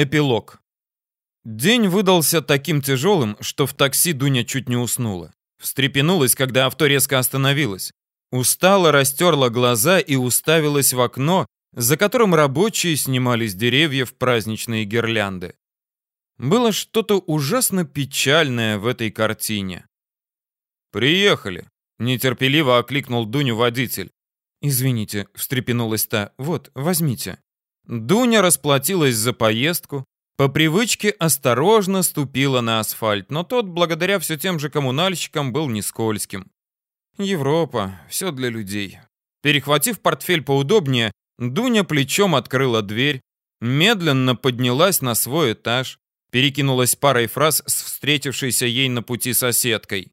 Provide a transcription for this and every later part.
Эпилог. День выдался таким тяжелым, что в такси Дуня чуть не уснула. Встрепенулась, когда авто резко остановилось. Устала, растерла глаза и уставилась в окно, за которым рабочие снимали с деревьев праздничные гирлянды. Было что-то ужасно печальное в этой картине. «Приехали!» — нетерпеливо окликнул Дуню водитель. «Извините», — встрепенулась та, — «вот, возьмите». Дуня расплатилась за поездку, по привычке осторожно ступила на асфальт, но тот, благодаря все тем же коммунальщикам, был не скользким. Европа, все для людей. Перехватив портфель поудобнее, Дуня плечом открыла дверь, медленно поднялась на свой этаж, перекинулась парой фраз с встретившейся ей на пути соседкой.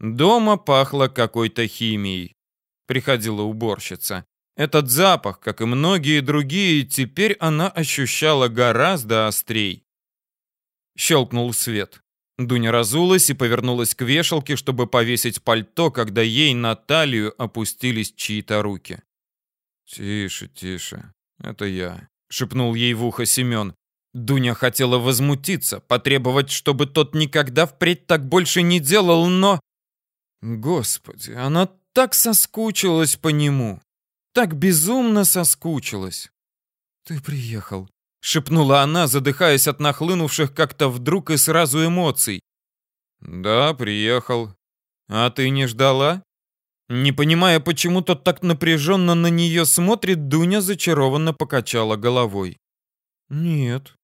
Дома пахло какой-то химией. Приходила уборщица. Этот запах, как и многие другие, теперь она ощущала гораздо острей. Щелкнул свет. Дуня разулась и повернулась к вешалке, чтобы повесить пальто, когда ей на талию опустились чьи-то руки. «Тише, тише, это я», — шепнул ей в ухо Семен. Дуня хотела возмутиться, потребовать, чтобы тот никогда впредь так больше не делал, но... Господи, она так соскучилась по нему так безумно соскучилась. «Ты приехал», — шепнула она, задыхаясь от нахлынувших как-то вдруг и сразу эмоций. «Да, приехал. А ты не ждала?» Не понимая, почему тот так напряженно на нее смотрит, Дуня зачарованно покачала головой. «Нет».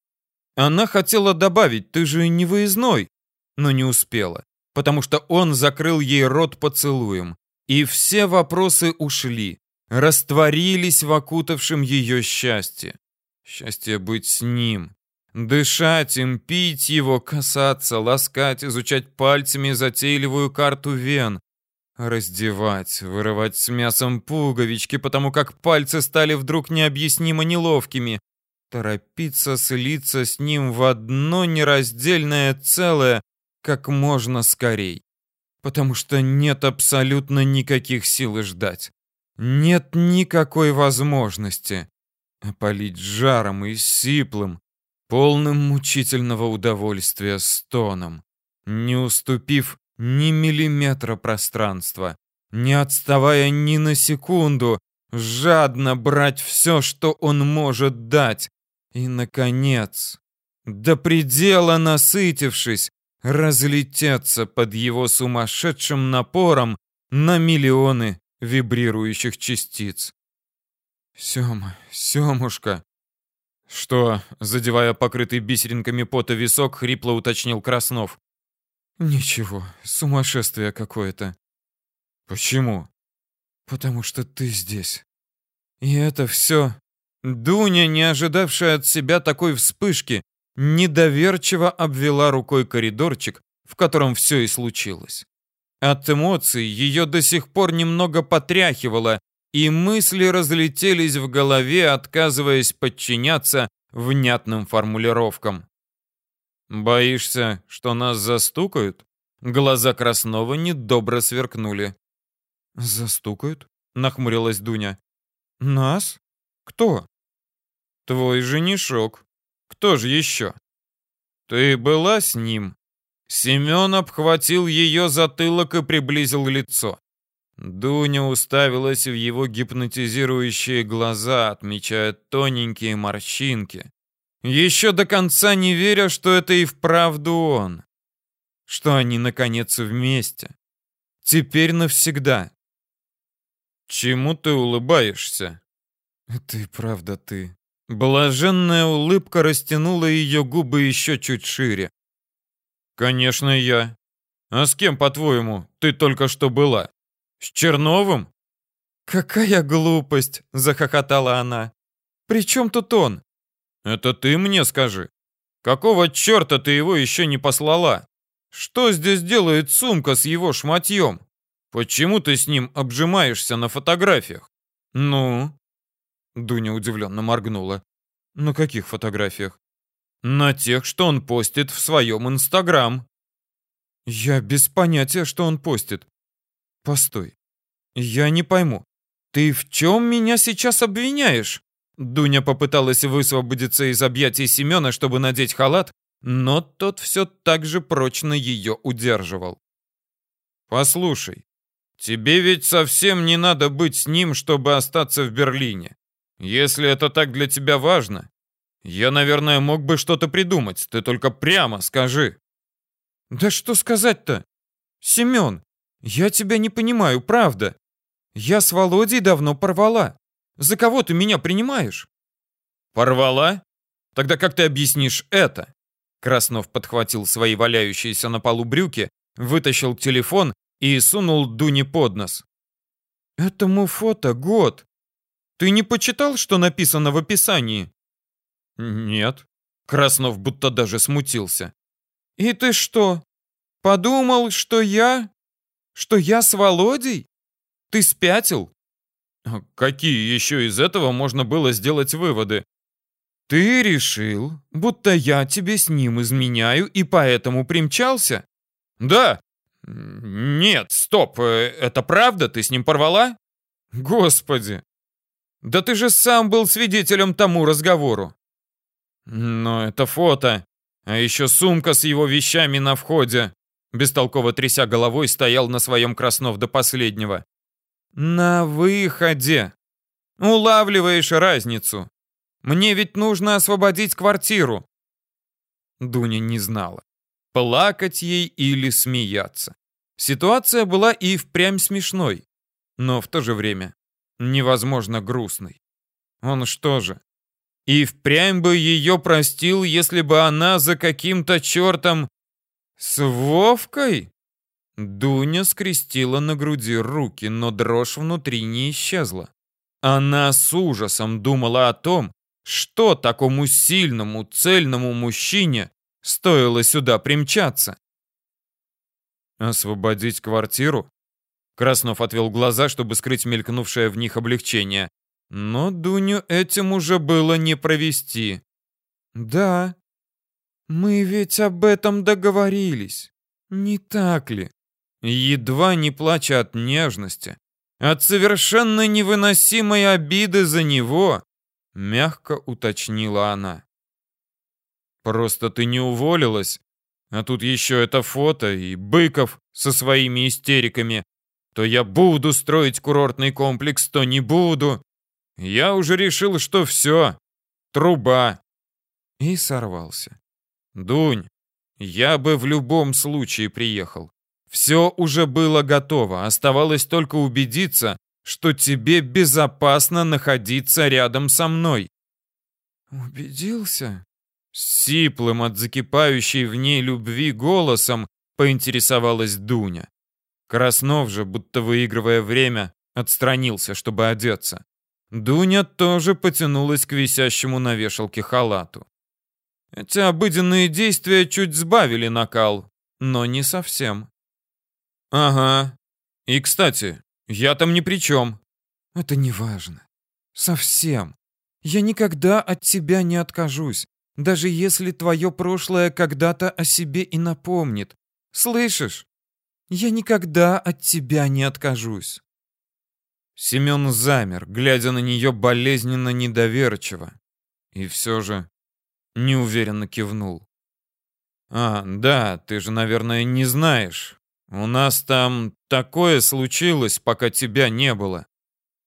Она хотела добавить, ты же не выездной, но не успела, потому что он закрыл ей рот поцелуем, и все вопросы ушли растворились в окутавшем ее счастье. Счастье быть с ним. Дышать им, пить его, касаться, ласкать, изучать пальцами затейливую карту вен. Раздевать, вырывать с мясом пуговички, потому как пальцы стали вдруг необъяснимо неловкими. Торопиться слиться с ним в одно нераздельное целое как можно скорей. Потому что нет абсолютно никаких сил ждать. Нет никакой возможности опалить жаром и сиплым, полным мучительного удовольствия стоном, не уступив ни миллиметра пространства, не отставая ни на секунду, жадно брать все, что он может дать, и, наконец, до предела насытившись, разлететься под его сумасшедшим напором на миллионы вибрирующих частиц. «Сёма, Сёмушка!» «Что?» — задевая покрытый бисеринками пота висок, хрипло уточнил Краснов. «Ничего, сумасшествие какое-то». «Почему?» «Потому что ты здесь. И это все...» Дуня, не ожидавшая от себя такой вспышки, недоверчиво обвела рукой коридорчик, в котором все и случилось. От эмоций ее до сих пор немного потряхивало, и мысли разлетелись в голове, отказываясь подчиняться внятным формулировкам. «Боишься, что нас застукают?» Глаза Краснова недобро сверкнули. «Застукают?» — нахмурилась Дуня. «Нас? Кто?» «Твой женишок. Кто же еще?» «Ты была с ним?» Семен обхватил ее затылок и приблизил лицо. Дуня уставилась в его гипнотизирующие глаза, отмечая тоненькие морщинки. Еще до конца не веря, что это и вправду он. Что они, наконец, вместе. Теперь навсегда. Чему ты улыбаешься? И правда ты. Блаженная улыбка растянула ее губы еще чуть шире. «Конечно, я. А с кем, по-твоему, ты только что была? С Черновым?» «Какая глупость!» — захохотала она. «При чем тут он?» «Это ты мне скажи. Какого черта ты его еще не послала? Что здесь делает сумка с его шматьем? Почему ты с ним обжимаешься на фотографиях?» «Ну?» Дуня удивленно моргнула. «На каких фотографиях?» На тех, что он постит в своем Инстаграм. Я без понятия, что он постит. Постой. Я не пойму. Ты в чем меня сейчас обвиняешь? Дуня попыталась высвободиться из объятий Семена, чтобы надеть халат, но тот все так же прочно ее удерживал. «Послушай, тебе ведь совсем не надо быть с ним, чтобы остаться в Берлине. Если это так для тебя важно, я, наверное, мог бы что-то придумать. Ты только прямо скажи». «Да что сказать-то? Семен, я тебя не понимаю, правда. Я с Володей давно порвала. За кого ты меня принимаешь?» «Порвала? Тогда как ты объяснишь это?» Краснов подхватил свои валяющиеся на полу брюки, вытащил телефон и сунул Дуне под нос. «Этому фото год. Ты не почитал, что написано в описании?» «Нет». Краснов будто даже смутился. «И ты что, подумал, что я... что я с Володей? Ты спятил?» «Какие еще из этого можно было сделать выводы?» «Ты решил, будто я тебе с ним изменяю и поэтому примчался?» «Да!» «Нет, стоп, э, это правда? Ты с ним порвала?» «Господи! Да ты же сам был свидетелем тому разговору!» «Но это фото, а еще сумка с его вещами на входе!» Бестолково тряся головой, стоял на своем Краснов до последнего. «На выходе! Улавливаешь разницу! Мне ведь нужно освободить квартиру!» Дуня не знала, плакать ей или смеяться. Ситуация была и впрямь смешной, но в то же время невозможно грустной. Он что же, и впрямь бы ее простил, если бы она за каким-то чертом... С Вовкой? Дуня скрестила на груди руки, но дрожь внутри не исчезла. Она с ужасом думала о том, что такому сильному, цельному мужчине стоило сюда примчаться. «Освободить квартиру?» Краснов отвел глаза, чтобы скрыть мелькнувшее в них облегчение. Но Дуню этим уже было не провести. «Да, мы ведь об этом договорились, не так ли?» Едва не плача от нежности, от совершенно невыносимой обиды за него, мягко уточнила она. «Просто ты не уволилась, а тут еще это фото и Быков со своими истериками. То я буду строить курортный комплекс, то не буду. Я уже решил, что все, труба». И сорвался. «Дунь, я бы в любом случае приехал. Все уже было готово, оставалось только убедиться, что тебе безопасно находиться рядом со мной. Убедился? сиплым от закипающей в ней любви голосом поинтересовалась Дуня. Краснов же, будто выигрывая время, отстранился, чтобы одеться. Дуня тоже потянулась к висящему на вешалке халату. Эти обыденные действия чуть сбавили накал, но не совсем. «Ага. И, кстати, я там ни при чем». «Это не важно. Совсем. Я никогда от тебя не откажусь, даже если твое прошлое когда-то о себе и напомнит. Слышишь? Я никогда от тебя не откажусь». Семен замер, глядя на нее болезненно недоверчиво. И все же неуверенно кивнул. «А, да, ты же, наверное, не знаешь. У нас там такое случилось, пока тебя не было.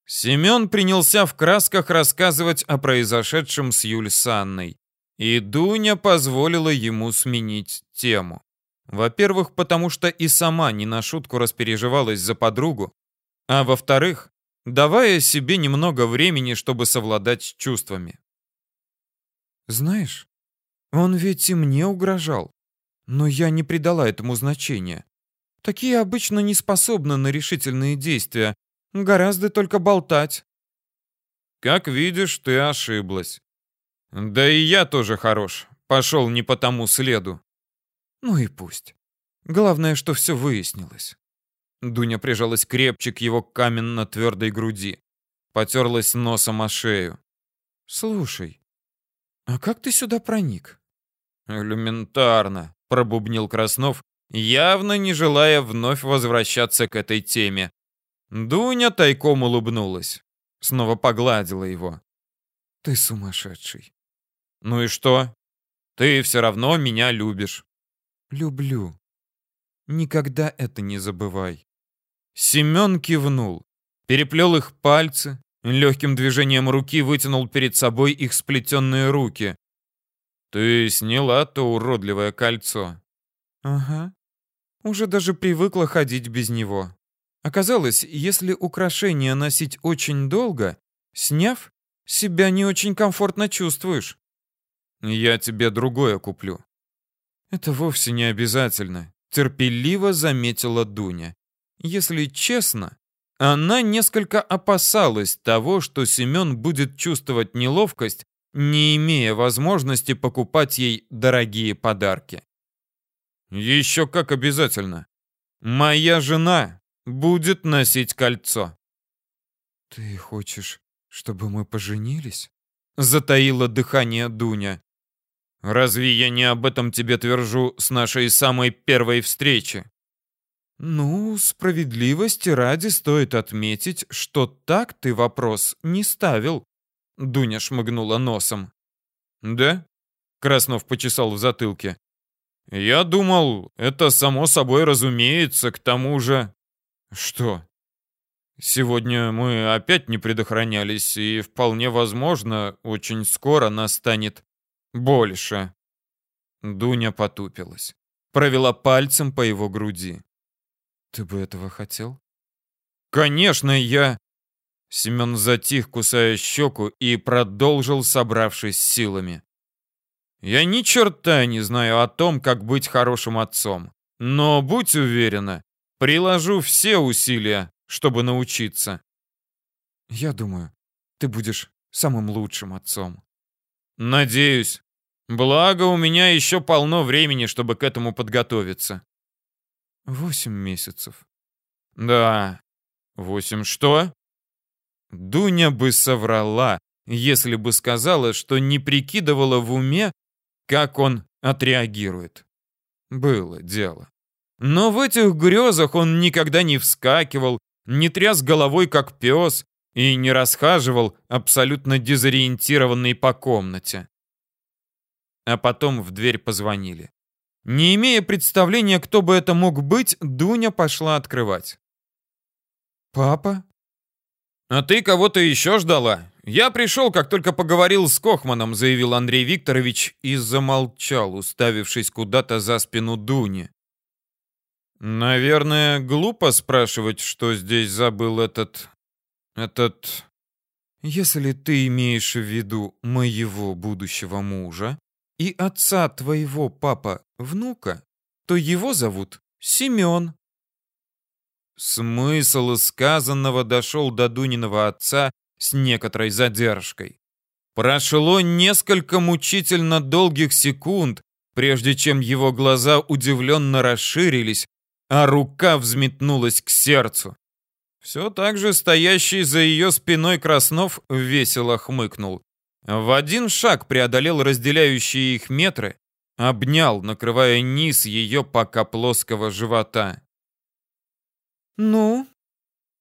Семен принялся в красках рассказывать о произошедшем с Юль с Анной. И Дуня позволила ему сменить тему. Во-первых, потому что и сама не на шутку распереживалась за подругу, а во-вторых, давая себе немного времени, чтобы совладать с чувствами. «Знаешь, он ведь и мне угрожал, но я не придала этому значения. Такие обычно не способны на решительные действия. Гораздо только болтать. Как видишь, ты ошиблась. Да и я тоже хорош. Пошел не по тому следу. Ну и пусть. Главное, что все выяснилось. Дуня прижалась крепче к его каменно-твердой груди. Потерлась носом о шею. «Слушай, а как ты сюда проник?» «Элементарно», — пробубнил Краснов, явно не желая вновь возвращаться к этой теме. Дуня тайком улыбнулась. Снова погладила его. Ты сумасшедший. Ну и что? Ты все равно меня любишь. Люблю. Никогда это не забывай. Семен кивнул, переплел их пальцы, легким движением руки вытянул перед собой их сплетенные руки. Ты сняла то уродливое кольцо. Ага. Уже даже привыкла ходить без него. Оказалось, если украшение носить очень долго, сняв, себя не очень комфортно чувствуешь. Я тебе другое куплю. Это вовсе не обязательно, терпеливо заметила Дуня. Если честно, она несколько опасалась того, что Семен будет чувствовать неловкость, не имея возможности покупать ей дорогие подарки. Еще как обязательно. Моя жена будет носить кольцо. Ты хочешь, чтобы мы поженились? Затаила дыхание Дуня. Разве я не об этом тебе твержу с нашей самой первой встречи? Ну, справедливости ради стоит отметить, что так ты вопрос не ставил. Дуня шмыгнула носом. Да? Краснов почесал в затылке. Я думал, это само собой разумеется, к тому же... Что? Сегодня мы опять не предохранялись, и вполне возможно, очень скоро настанет больше. Дуня потупилась. Провела пальцем по его груди. Ты бы этого хотел? Конечно, я... Семен затих, кусая щеку, и продолжил, собравшись силами. Я ни черта не знаю о том, как быть хорошим отцом. Но будь уверена, приложу все усилия, чтобы научиться. Я думаю, ты будешь самым лучшим отцом. Надеюсь. Благо, у меня еще полно времени, чтобы к этому подготовиться. Восемь месяцев. Да. Восемь что? Дуня бы соврала, если бы сказала, что не прикидывала в уме, как он отреагирует. Было дело. Но в этих грезах он никогда не вскакивал, не тряс головой, как пес, и не расхаживал, абсолютно дезориентированный по комнате. А потом в дверь позвонили. Не имея представления, кто бы это мог быть, Дуня пошла открывать. «Папа?» «А ты кого-то еще ждала? Я пришел, как только поговорил с Кохманом», заявил Андрей Викторович и замолчал, уставившись куда-то за спину Дуни. «Наверное, глупо спрашивать, что здесь забыл этот... этот...» «Если ты имеешь в виду моего будущего мужа и отца твоего папа внука, то его зовут Семен», Смысл сказанного дошел до Дуниного отца с некоторой задержкой. Прошло несколько мучительно долгих секунд, прежде чем его глаза удивленно расширились, а рука взметнулась к сердцу. Все так же стоящий за ее спиной Краснов весело хмыкнул. В один шаг преодолел разделяющие их метры, обнял, накрывая низ ее пока плоского живота. «Ну,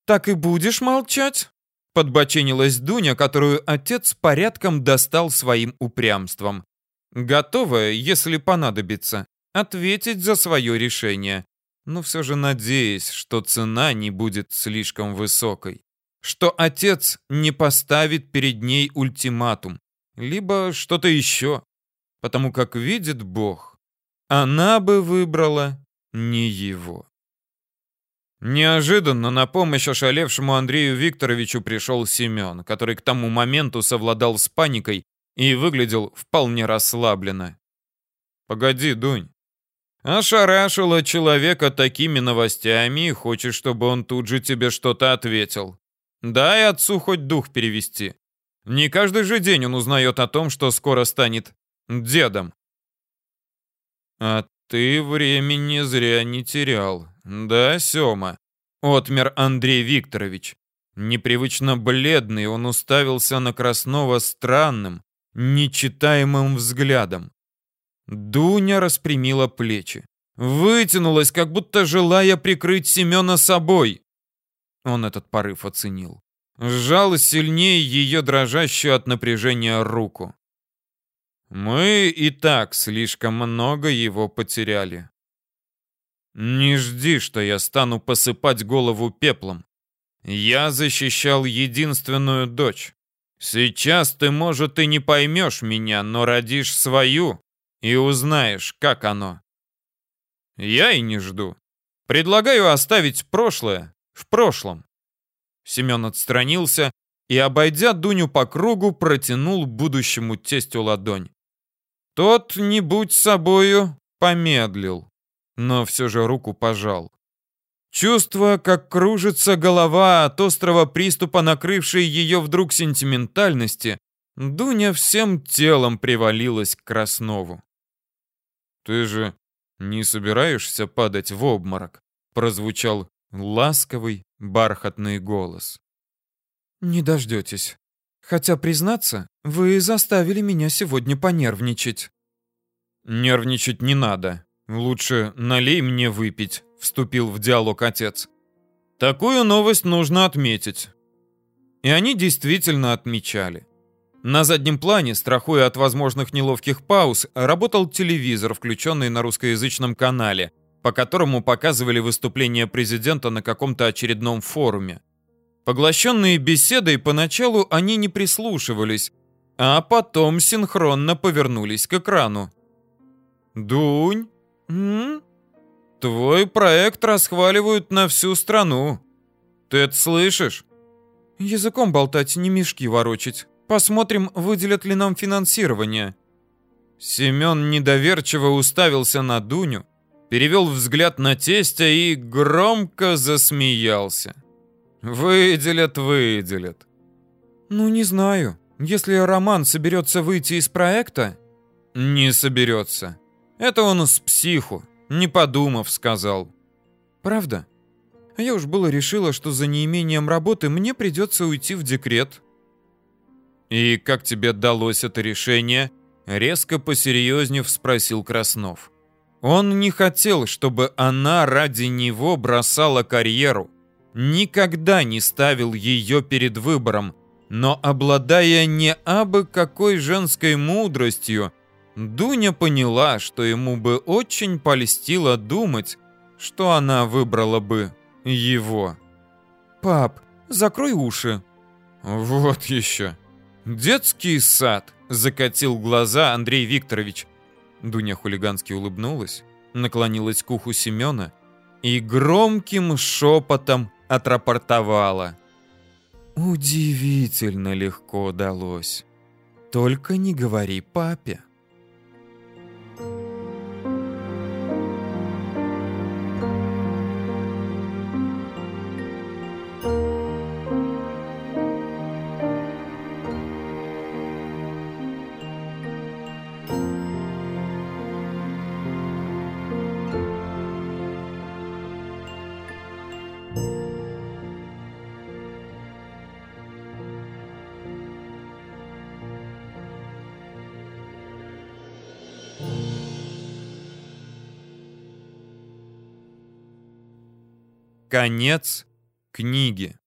так и будешь молчать?» Подбоченилась Дуня, которую отец порядком достал своим упрямством. Готовая, если понадобится, ответить за свое решение, но все же надеясь, что цена не будет слишком высокой. Что отец не поставит перед ней ультиматум, либо что-то еще, потому как видит Бог, она бы выбрала не его. Неожиданно на помощь ошалевшему Андрею Викторовичу пришел Семен, который к тому моменту совладал с паникой и выглядел вполне расслабленно. «Погоди, Дунь. Ошарашила человека такими новостями и хочешь, чтобы он тут же тебе что-то ответил. Дай отцу хоть дух перевести. Не каждый же день он узнает о том, что скоро станет дедом». «А ты времени зря не терял», «Да, Сёма», — отмер Андрей Викторович. Непривычно бледный, он уставился на Краснова странным, нечитаемым взглядом. Дуня распрямила плечи. Вытянулась, как будто желая прикрыть Семена собой. Он этот порыв оценил. сжал сильнее ее дрожащую от напряжения руку. Мы и так слишком много его потеряли. Не жди, что я стану посыпать голову пеплом. Я защищал единственную дочь. Сейчас ты, может, и не поймешь меня, но родишь свою и узнаешь, как оно. Я и не жду. Предлагаю оставить прошлое в прошлом. Семен отстранился и, обойдя Дуню по кругу, протянул будущему тестю ладонь. Тот, не будь собою, помедлил, но все же руку пожал. Чувство, как кружится голова от острого приступа, накрывшей ее вдруг сентиментальности, Дуня всем телом привалилась к Краснову. «Ты же не собираешься падать в обморок?» прозвучал ласковый, бархатный голос. «Не дождетесь. Хотя, признаться, вы заставили меня сегодня понервничать». «Нервничать не надо. Лучше налей мне выпить», — вступил в диалог отец. «Такую новость нужно отметить». И они действительно отмечали. На заднем плане, страхуя от возможных неловких пауз, работал телевизор, включенный на русскоязычном канале, по которому показывали выступление президента на каком-то очередном форуме. Поглощенные беседой, поначалу они не прислушивались, а потом синхронно повернулись к экрану. «Дунь, м? твой проект расхваливают на всю страну. Ты это слышишь?» «Языком болтать, не мешки ворочать. Посмотрим, выделят ли нам финансирование». Семен недоверчиво уставился на Дуню, перевел взгляд на тестя и громко засмеялся. Выделят, выделят. Ну, не знаю. Если Роман соберется выйти из проекта... Не соберется. Это он с психу, не подумав, сказал. Правда? А я уж было решила, что за неимением работы мне придется уйти в декрет. И как тебе далось это решение? Резко посерьезнев спросил Краснов. Он не хотел, чтобы она ради него бросала карьеру никогда не ставил ее перед выбором, но обладая не абы какой женской мудростью, Дуня поняла, что ему бы очень польстило думать, что она выбрала бы его. «Пап, закрой уши». «Вот еще. Детский сад», — закатил глаза Андрей Викторович. Дуня хулигански улыбнулась, наклонилась к уху Семена и громким шепотом отрапортовала. Удивительно легко удалось. Только не говори папе. Конец книги.